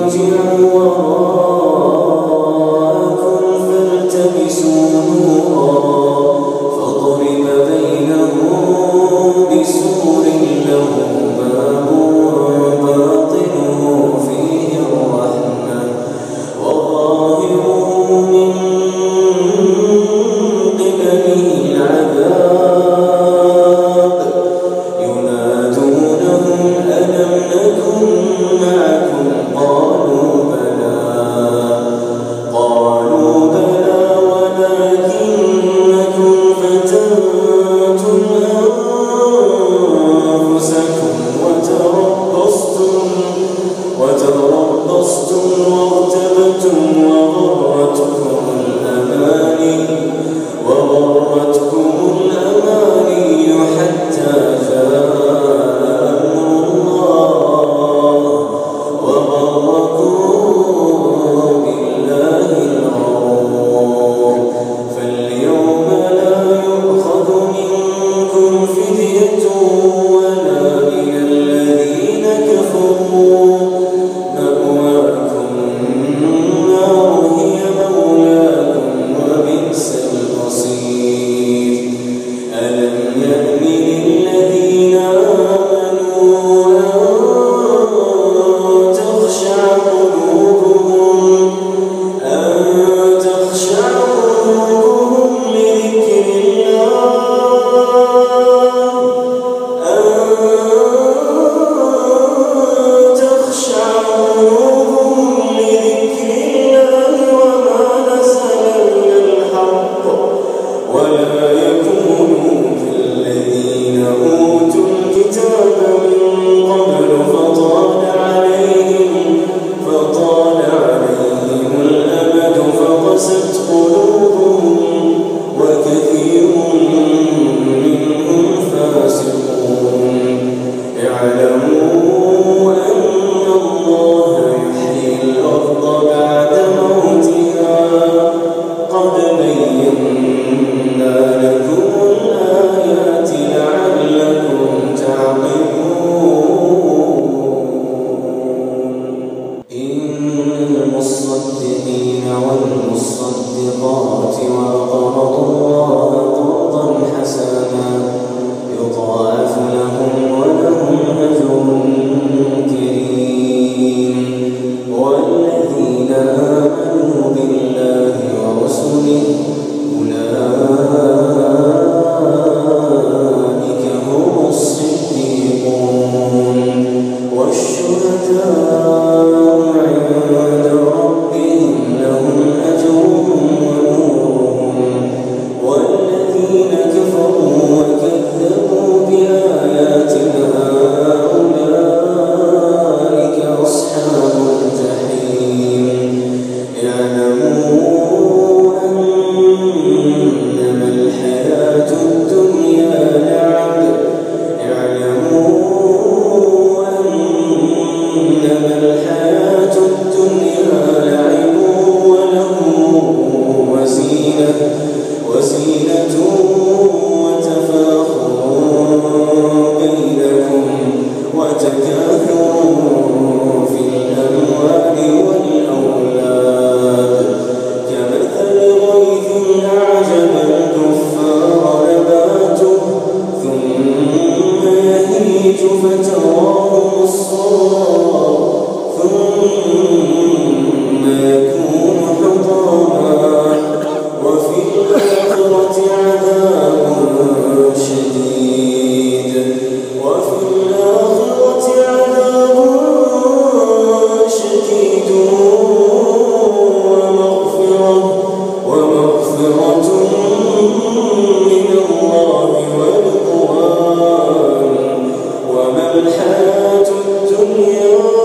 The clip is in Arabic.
نورا يعبدون الحياة الدنيا.